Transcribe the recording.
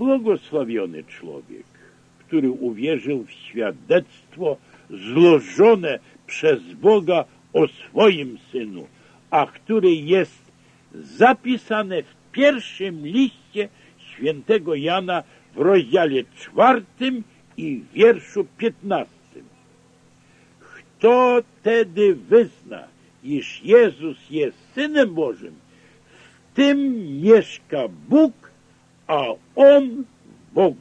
Błogosławiony człowiek, który uwierzył w świadectwo złożone przez Boga o swoim synu, a który jest zapisane w pierwszym liście świętego Jana w rozdziale czwartym i wierszu piętnastym. Kto tedy wyzna, iż Jezus jest Synem Bożym, w tym mieszka Bóg a om